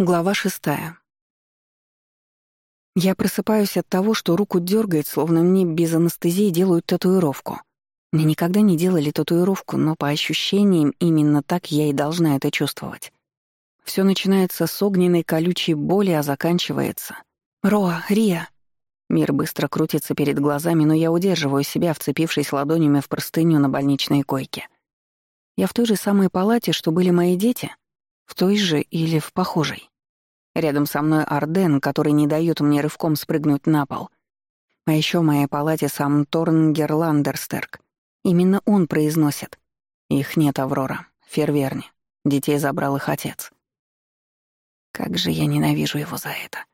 Глава шестая. Я просыпаюсь от того, что руку дергает, словно мне без анестезии делают татуировку. Мне никогда не делали татуировку, но по ощущениям именно так я и должна это чувствовать. Все начинается с огненной колючей боли, а заканчивается. «Роа! Рия!» Мир быстро крутится перед глазами, но я удерживаю себя, вцепившись ладонями в простыню на больничной койке. Я в той же самой палате, что были мои дети — в той же или в похожей. Рядом со мной Арден, который не дает мне рывком спрыгнуть на пол. А еще в моей палате сам Торн Герландерстерк. Именно он произносит. Их нет, Аврора. Ферверни. Детей забрал их отец. Как же я ненавижу его за это.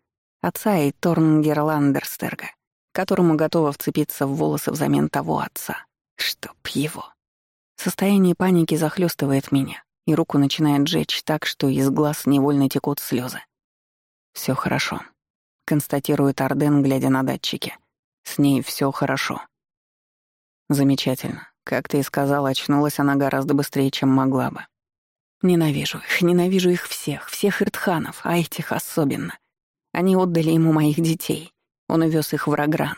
Отца и Торн Герландерстерга, которому готова вцепиться в волосы взамен того отца. Чтоб его. Состояние паники захлестывает меня и руку начинает жечь так, что из глаз невольно текут слезы. Все хорошо», — констатирует Арден, глядя на датчики. «С ней все хорошо». «Замечательно. Как ты и сказала, очнулась она гораздо быстрее, чем могла бы». «Ненавижу их, ненавижу их всех, всех иртханов, а этих особенно. Они отдали ему моих детей. Он увез их в Рагран.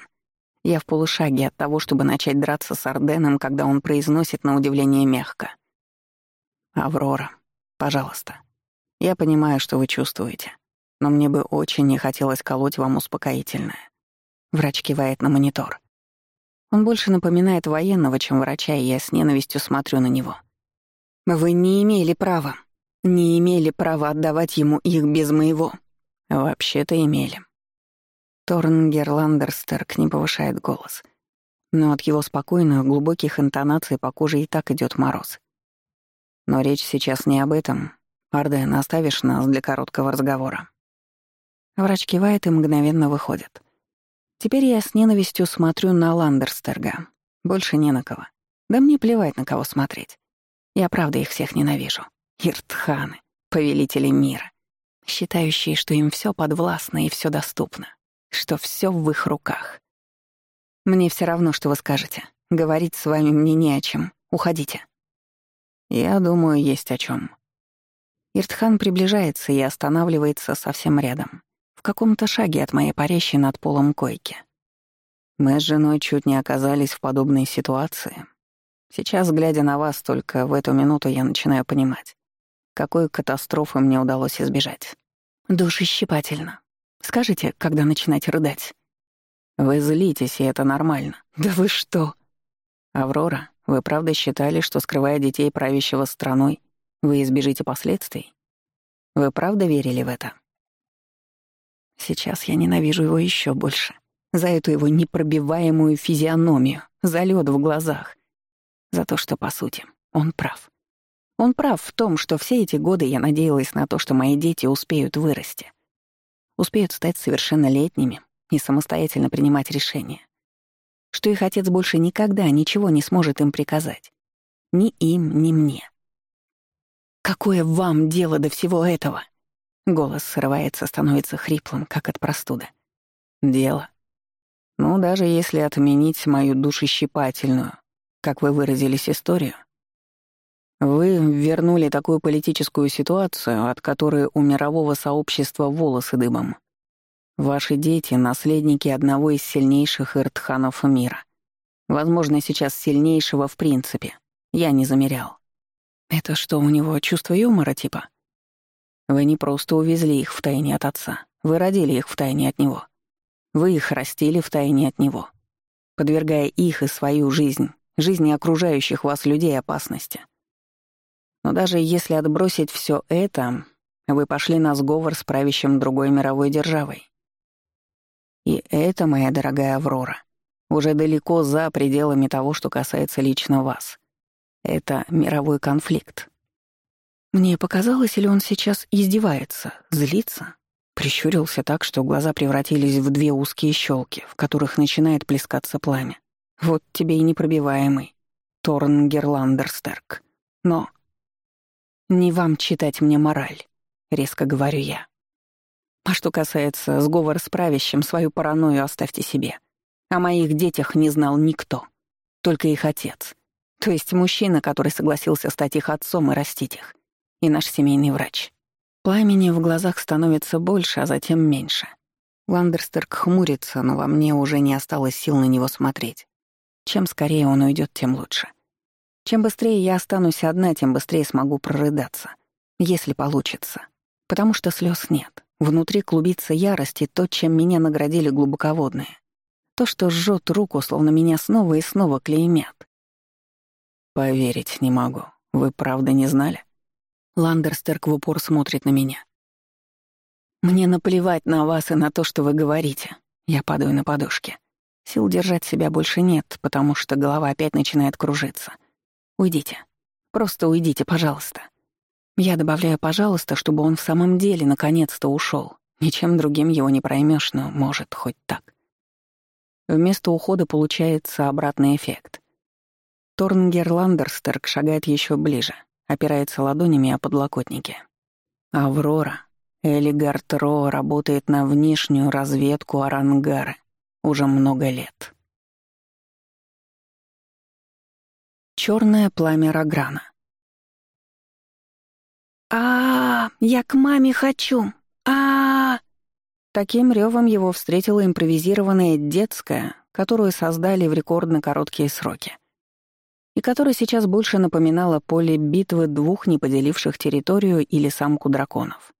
Я в полушаге от того, чтобы начать драться с Арденом, когда он произносит на удивление мягко — «Аврора, пожалуйста, я понимаю, что вы чувствуете, но мне бы очень не хотелось колоть вам успокоительное». Врач кивает на монитор. Он больше напоминает военного, чем врача, и я с ненавистью смотрю на него. «Вы не имели права. Не имели права отдавать ему их без моего». «Вообще-то имели». Торн Герландерстерк не повышает голос. Но от его спокойных, глубоких интонаций по коже и так идет мороз. Но речь сейчас не об этом. Арден, оставишь нас для короткого разговора». Врач кивает и мгновенно выходит. Теперь я с ненавистью смотрю на Ландерстерга. Больше не на кого. Да мне плевать, на кого смотреть. Я правда их всех ненавижу. Иртханы, повелители мира, считающие, что им все подвластно и все доступно, что все в их руках. Мне все равно, что вы скажете. Говорить с вами мне не о чем. Уходите. Я думаю, есть о чем. Иртхан приближается и останавливается совсем рядом, в каком-то шаге от моей парящей над полом койки. Мы с женой чуть не оказались в подобной ситуации. Сейчас, глядя на вас, только в эту минуту я начинаю понимать, какой катастрофы мне удалось избежать. Душещипательно. Скажите, когда начинать рыдать? Вы злитесь, и это нормально. Да вы что? Аврора, вы правда считали, что, скрывая детей правящего страной, вы избежите последствий? Вы правда верили в это? Сейчас я ненавижу его еще больше. За эту его непробиваемую физиономию, за лед в глазах. За то, что, по сути, он прав. Он прав в том, что все эти годы я надеялась на то, что мои дети успеют вырасти. Успеют стать совершеннолетними и самостоятельно принимать решения что их отец больше никогда ничего не сможет им приказать. Ни им, ни мне. «Какое вам дело до всего этого?» Голос срывается, становится хриплым, как от простуды. «Дело. Ну, даже если отменить мою душещипательную, как вы выразились, историю, вы вернули такую политическую ситуацию, от которой у мирового сообщества волосы дыбом. Ваши дети — наследники одного из сильнейших иртханов мира. Возможно, сейчас сильнейшего в принципе. Я не замерял. Это что, у него чувство юмора типа? Вы не просто увезли их в тайне от отца. Вы родили их в тайне от него. Вы их растили в тайне от него, подвергая их и свою жизнь, жизни окружающих вас людей опасности. Но даже если отбросить все это, вы пошли на сговор с правящим другой мировой державой. И это, моя дорогая Аврора, уже далеко за пределами того, что касается лично вас. Это мировой конфликт. Мне показалось, или он сейчас издевается, злится? Прищурился так, что глаза превратились в две узкие щелки, в которых начинает плескаться пламя. Вот тебе и непробиваемый. Торн Герландерстерк. Но... Не вам читать мне мораль, резко говорю я. А что касается сговора с правящим, свою паранойю оставьте себе. О моих детях не знал никто. Только их отец. То есть мужчина, который согласился стать их отцом и растить их. И наш семейный врач. Пламени в глазах становится больше, а затем меньше. Ландерстерк хмурится, но во мне уже не осталось сил на него смотреть. Чем скорее он уйдет, тем лучше. Чем быстрее я останусь одна, тем быстрее смогу прорыдаться. Если получится. Потому что слез нет. Внутри клубится ярости то, чем меня наградили глубоководные. То, что жжет руку, словно меня снова и снова клеймят. «Поверить не могу. Вы правда не знали?» Ландерстерк в упор смотрит на меня. «Мне наплевать на вас и на то, что вы говорите». Я падаю на подушке. Сил держать себя больше нет, потому что голова опять начинает кружиться. «Уйдите. Просто уйдите, пожалуйста». Я добавляю «пожалуйста», чтобы он в самом деле наконец-то ушел. Ничем другим его не проймешь, но, может, хоть так. Вместо ухода получается обратный эффект. Торнгер Ландерстерк шагает еще ближе, опирается ладонями о подлокотники. Аврора, Элигард Ро работает на внешнюю разведку Арангары уже много лет. Черное пламя Рограна — а Я к маме хочу! а Таким ревом его встретила импровизированная детская, которую создали в рекордно короткие сроки, и которая сейчас больше напоминала поле битвы двух неподеливших территорию или самку драконов.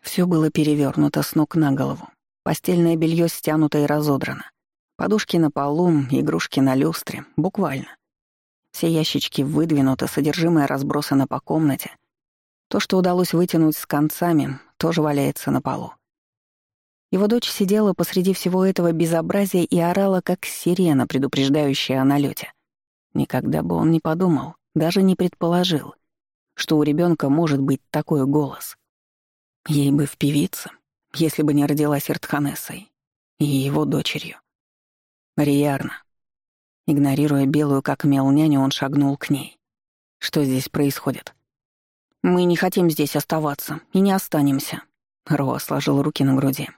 Все было перевернуто с ног на голову. Постельное белье стянуто и разодрано. Подушки на полу, игрушки на люстре, буквально. Все ящички выдвинуты, содержимое разбросано по комнате. То, что удалось вытянуть с концами, тоже валяется на полу. Его дочь сидела посреди всего этого безобразия и орала, как сирена, предупреждающая о налете. Никогда бы он не подумал, даже не предположил, что у ребенка может быть такой голос. Ей бы в певице, если бы не родилась Иртханессой и его дочерью. Риарна игнорируя белую как мел няню, он шагнул к ней. «Что здесь происходит?» «Мы не хотим здесь оставаться и не останемся», — Роа сложил руки на груди.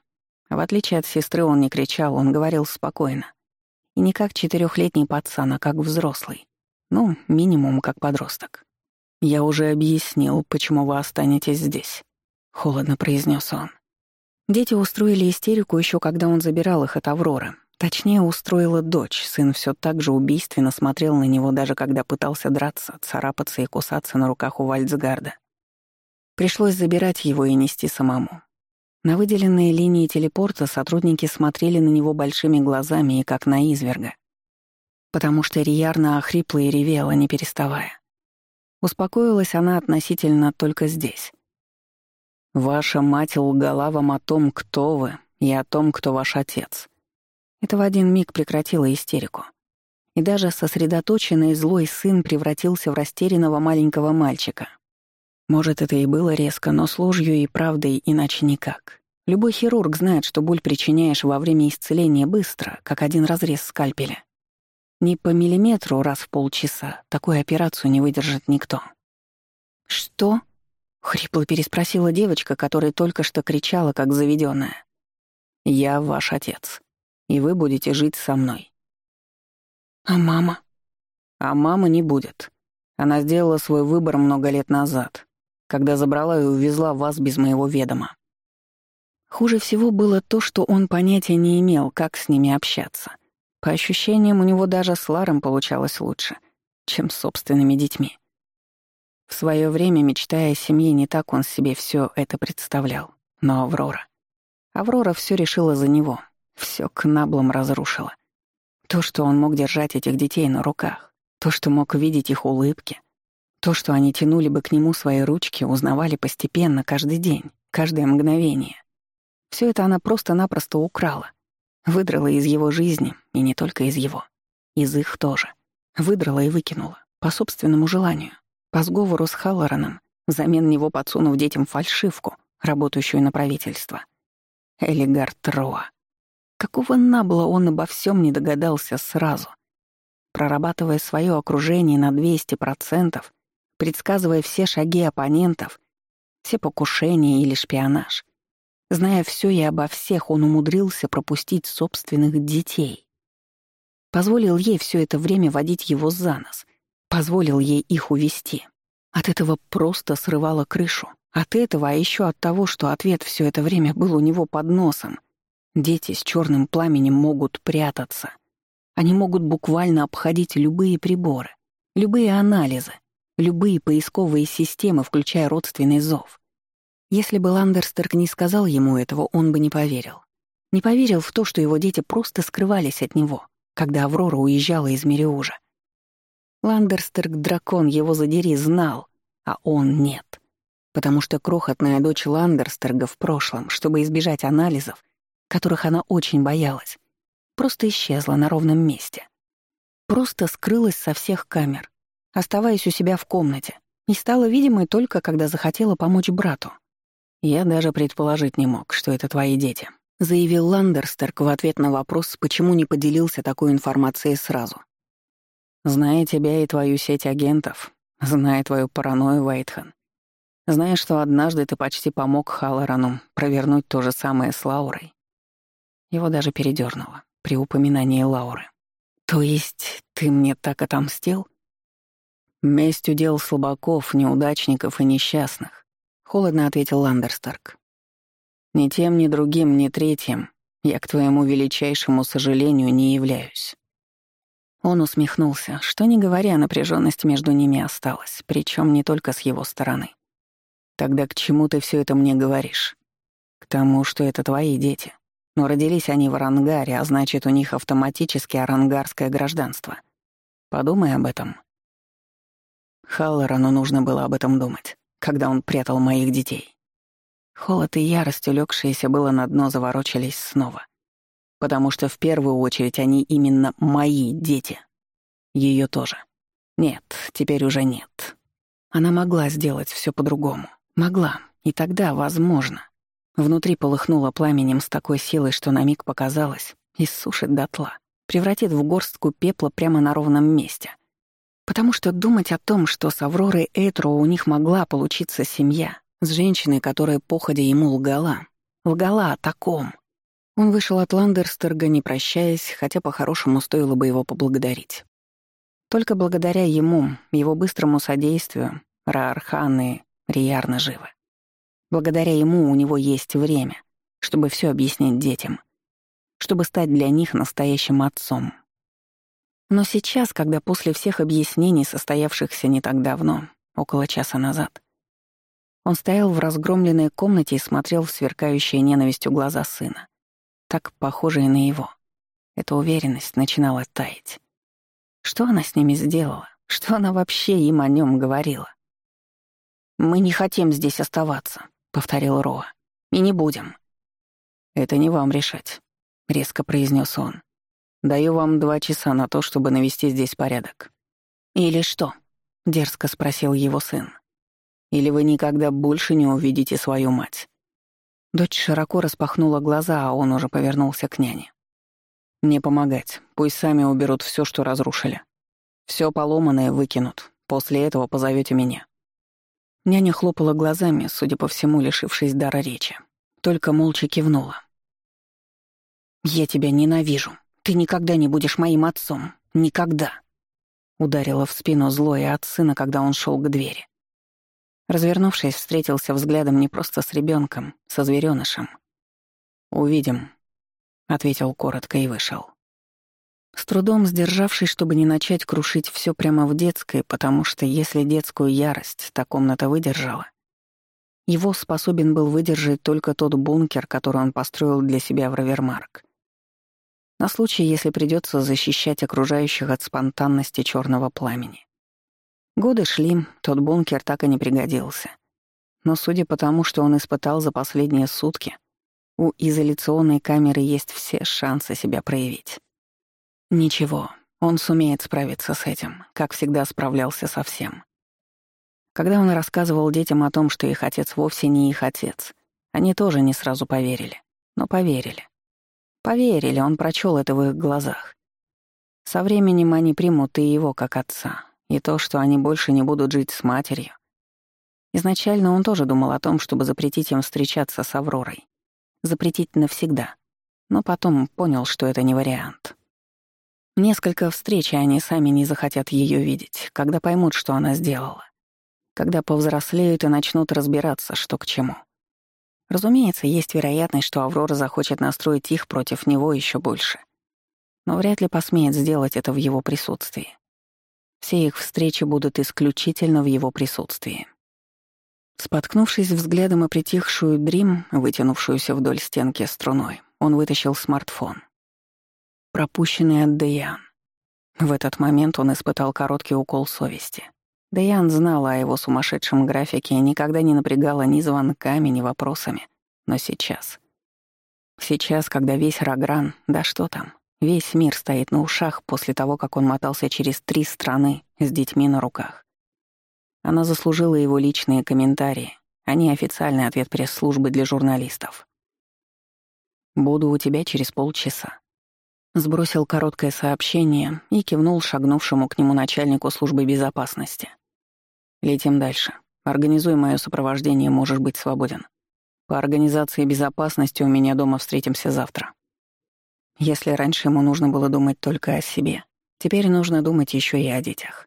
В отличие от сестры он не кричал, он говорил спокойно. И не как четырехлетний пацан, а как взрослый. Ну, минимум, как подросток. «Я уже объяснил, почему вы останетесь здесь», — холодно произнес он. Дети устроили истерику еще когда он забирал их от Авроры, Точнее, устроила дочь. Сын все так же убийственно смотрел на него, даже когда пытался драться, царапаться и кусаться на руках у Вальцгарда. Пришлось забирать его и нести самому. На выделенные линии телепорта сотрудники смотрели на него большими глазами и как на изверга. Потому что Риярна охрипла и ревела, не переставая. Успокоилась она относительно только здесь. «Ваша мать лгала вам о том, кто вы, и о том, кто ваш отец. Это в один миг прекратило истерику. И даже сосредоточенный злой сын превратился в растерянного маленького мальчика. Может, это и было резко, но с ложью и правдой иначе никак. Любой хирург знает, что боль причиняешь во время исцеления быстро, как один разрез скальпеля. Не по миллиметру раз в полчаса такую операцию не выдержит никто. «Что?» — хрипло переспросила девочка, которая только что кричала, как заведенная. «Я ваш отец», и вы будете жить со мной». «А мама?» «А мама не будет. Она сделала свой выбор много лет назад, когда забрала и увезла вас без моего ведома». Хуже всего было то, что он понятия не имел, как с ними общаться. По ощущениям, у него даже с Ларом получалось лучше, чем с собственными детьми. В свое время, мечтая о семье, не так он себе все это представлял. Но Аврора... Аврора все решила за него. Все к наблам разрушило. То, что он мог держать этих детей на руках, то, что мог видеть их улыбки, то, что они тянули бы к нему свои ручки, узнавали постепенно каждый день, каждое мгновение. Все это она просто-напросто украла, выдрала из его жизни, и не только из его, из их тоже. Выдрала и выкинула, по собственному желанию, по сговору с Халлораном, взамен него подсунув детям фальшивку, работающую на правительство. Элигард Роа. Какого набла он обо всем не догадался сразу. Прорабатывая свое окружение на 200%, предсказывая все шаги оппонентов, все покушения или шпионаж. Зная все и обо всех, он умудрился пропустить собственных детей. Позволил ей все это время водить его за нос, позволил ей их увести. От этого просто срывало крышу. От этого, а еще от того, что ответ все это время был у него под носом — Дети с черным пламенем могут прятаться. Они могут буквально обходить любые приборы, любые анализы, любые поисковые системы, включая родственный зов. Если бы Ландерстерк не сказал ему этого, он бы не поверил. Не поверил в то, что его дети просто скрывались от него, когда Аврора уезжала из Мериужа. Ландерстерк дракон его задери знал, а он нет. Потому что крохотная дочь Ландерстерга в прошлом, чтобы избежать анализов, которых она очень боялась, просто исчезла на ровном месте. Просто скрылась со всех камер, оставаясь у себя в комнате, и стала видимой только, когда захотела помочь брату. «Я даже предположить не мог, что это твои дети», заявил Ландерстерк в ответ на вопрос, почему не поделился такой информацией сразу. «Зная тебя и твою сеть агентов, зная твою паранойю, Вайтхан, зная, что однажды ты почти помог Халлорану провернуть то же самое с Лаурой, его даже передернуло при упоминании Лауры. «То есть ты мне так отомстил?» «Месть удел слабаков, неудачников и несчастных», — холодно ответил Ландерстарк. «Ни тем, ни другим, ни третьим я, к твоему величайшему сожалению, не являюсь». Он усмехнулся, что не говоря, напряженность между ними осталась, причем не только с его стороны. «Тогда к чему ты все это мне говоришь?» «К тому, что это твои дети. Но родились они в Арангаре, а значит, у них автоматически арангарское гражданство. Подумай об этом. Халлорану нужно было об этом думать, когда он прятал моих детей. Холод и ярость, улегшиеся было на дно, заворочились снова. Потому что в первую очередь они именно мои дети. Ее тоже. Нет, теперь уже нет. Она могла сделать все по-другому. Могла. И тогда, возможно. Внутри полыхнуло пламенем с такой силой, что на миг показалось, иссушит дотла, превратит в горстку пепла прямо на ровном месте. Потому что думать о том, что с Авророй Эйтро у них могла получиться семья, с женщиной, которая походя ему лгала. Лгала о таком. Он вышел от Ландерстерга, не прощаясь, хотя по-хорошему стоило бы его поблагодарить. Только благодаря ему, его быстрому содействию, Раархан и Риярна живы. Благодаря ему у него есть время, чтобы все объяснить детям, чтобы стать для них настоящим отцом. Но сейчас, когда после всех объяснений, состоявшихся не так давно, около часа назад, он стоял в разгромленной комнате и смотрел в сверкающие ненавистью глаза сына, так похожие на его. Эта уверенность начинала таять. Что она с ними сделала? Что она вообще им о нем говорила? «Мы не хотим здесь оставаться», — повторил Роа «И не будем». «Это не вам решать», — резко произнес он. «Даю вам два часа на то, чтобы навести здесь порядок». «Или что?» — дерзко спросил его сын. «Или вы никогда больше не увидите свою мать». Дочь широко распахнула глаза, а он уже повернулся к няне. Не помогать. Пусть сами уберут все, что разрушили. Все поломанное выкинут. После этого позовете меня». Няня хлопала глазами, судя по всему, лишившись дара речи. Только молча кивнула. «Я тебя ненавижу. Ты никогда не будешь моим отцом. Никогда!» Ударила в спину злое от сына, когда он шел к двери. Развернувшись, встретился взглядом не просто с ребенком, со зверенышем. «Увидим», — ответил коротко и вышел. С трудом сдержавшись, чтобы не начать крушить все прямо в детской, потому что если детскую ярость та комната выдержала, его способен был выдержать только тот бункер, который он построил для себя в Равермарк. На случай, если придется защищать окружающих от спонтанности черного пламени. Годы шли, тот бункер так и не пригодился. Но судя по тому, что он испытал за последние сутки, у изоляционной камеры есть все шансы себя проявить. Ничего, он сумеет справиться с этим, как всегда справлялся со всем. Когда он рассказывал детям о том, что их отец вовсе не их отец, они тоже не сразу поверили, но поверили. Поверили, он прочел это в их глазах. Со временем они примут и его как отца, и то, что они больше не будут жить с матерью. Изначально он тоже думал о том, чтобы запретить им встречаться с Авророй. Запретить навсегда. Но потом понял, что это не вариант. Несколько встреч, и они сами не захотят ее видеть, когда поймут, что она сделала. Когда повзрослеют и начнут разбираться, что к чему. Разумеется, есть вероятность, что Аврора захочет настроить их против него еще больше. Но вряд ли посмеет сделать это в его присутствии. Все их встречи будут исключительно в его присутствии. Споткнувшись взглядом о притихшую Дрим, вытянувшуюся вдоль стенки струной, он вытащил смартфон — пропущенный от Дэян. В этот момент он испытал короткий укол совести. Дэян знала о его сумасшедшем графике и никогда не напрягала ни звонками, ни вопросами. Но сейчас... Сейчас, когда весь Рогран, да что там, весь мир стоит на ушах после того, как он мотался через три страны с детьми на руках. Она заслужила его личные комментарии, а не официальный ответ пресс-службы для журналистов. «Буду у тебя через полчаса», Сбросил короткое сообщение и кивнул шагнувшему к нему начальнику службы безопасности. «Летим дальше. Организуй мое сопровождение, можешь быть свободен. По организации безопасности у меня дома встретимся завтра». Если раньше ему нужно было думать только о себе, теперь нужно думать еще и о детях.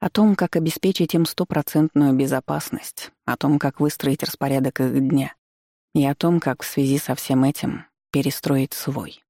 О том, как обеспечить им стопроцентную безопасность, о том, как выстроить распорядок их дня, и о том, как в связи со всем этим перестроить свой.